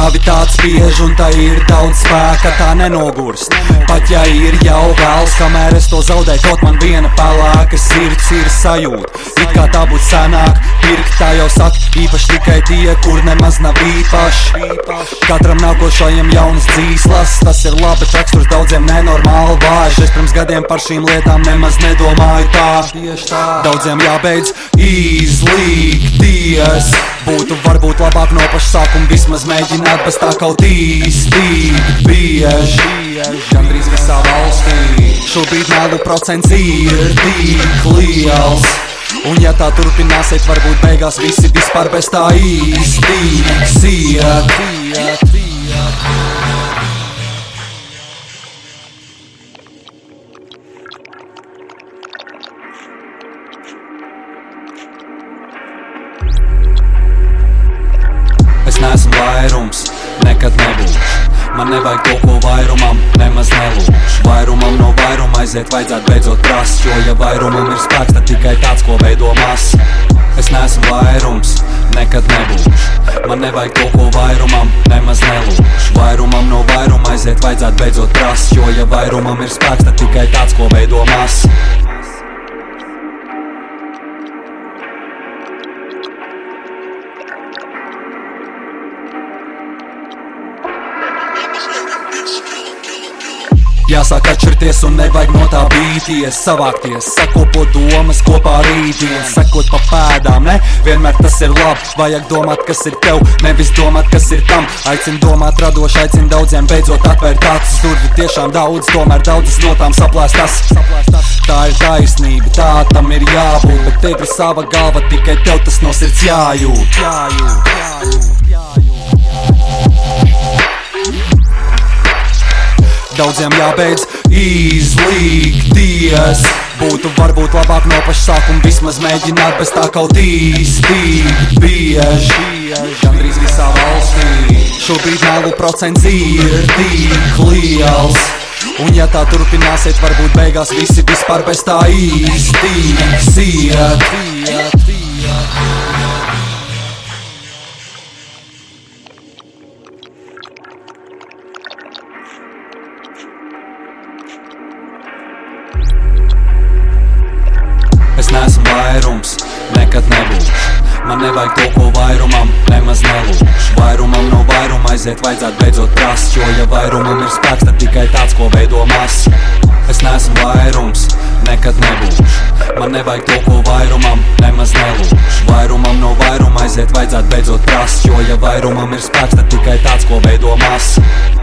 Gravitāte spiež un tā ir daudz spēka, tā nenogurst Pat ja ir jau vēls, kamēr es to zaudēju, kaut man viena pelēka sirds ir sajūta It kā tā būtu senāk, pirkt tā jau saka, īpaši tikai tie, kur nemaz nav īpaši. Katram nākošajam jaunas dzīslas, tas ir labi teksturs daudziem nenormāli vājš Es pirms gadiem par šīm lietām nemaz nedomāju tā. Daudziem jābeidz izlīgties Būtu varbūt labāk no paša sākuma vismaz mēģināt bez tā kaut īstīgi bieži. Gandrīz visā valstī Šobrīd melu procents ir tik liels. Un ja tā turpināsiet, varbūt beigās visi vispār bez tā īsti neesmu vairums, nekad nebūšu. Man nevajag to, ko vairumam nemaz nelūkšu. Vairumam no vairuma aiziet, vajadzētu beidzot prast, jo ja vairumam ir spēks, tad tikai tāds, ko veido masa. Es neesmu vairums, nekad nebūšu. Man nevajag to, ko vairumam nemaz nelūkšu. Vairumam no vairuma aiziet, vajadzētu beidzot prast, jo ja vairumam ir spēks, tad tikai tāds, ko veido masa. Jāsāk atšķirties un nevajag no tā bīties, savākties, sakopot domas kopā rītdien, sekot pa pēdām, ne? Vienmēr tas ir labi, vajag domāt, kas ir tev, nevis domāt, kas ir tam. Aicin domāt radoši, aicin daudziem beidzot atvērt acis, durvi tiešām daudz, tomēr daudzas no tām saplēstas. Tā ir taisnība, tā tam ir jābūt, bet tev ir sava galva, tikai tev tas no sirds jājūt. jājūt, jājūt, Daudziem jābeidz izlīgties Būtu varbūt labāk no paša sākuma vismaz mēģināt bez tā kaut īsti bieži Gandrīz visā valstī Šobrīd melu procents ir tik liels. Un ja tā turpināsiet, varbūt beigās visi vispār bez tā īsti nekad nebūšu. Man nevajag to, ko vairumam nemaz nelūkšu. Vairumam no vairuma aiziet, vajadzētu beidzot prast, jo ja vairumam ir spēks, tad tikai tāds, ko veido masa. Es neesmu vairums, nekad nebūšu. Man nevajag to, ko vairumam nemaz nelūkšu. Vairumam no vairuma aiziet, vajadzētu beidzot prast, jo ja vairumam ir spēks, tad tikai tāds, ko veido masa.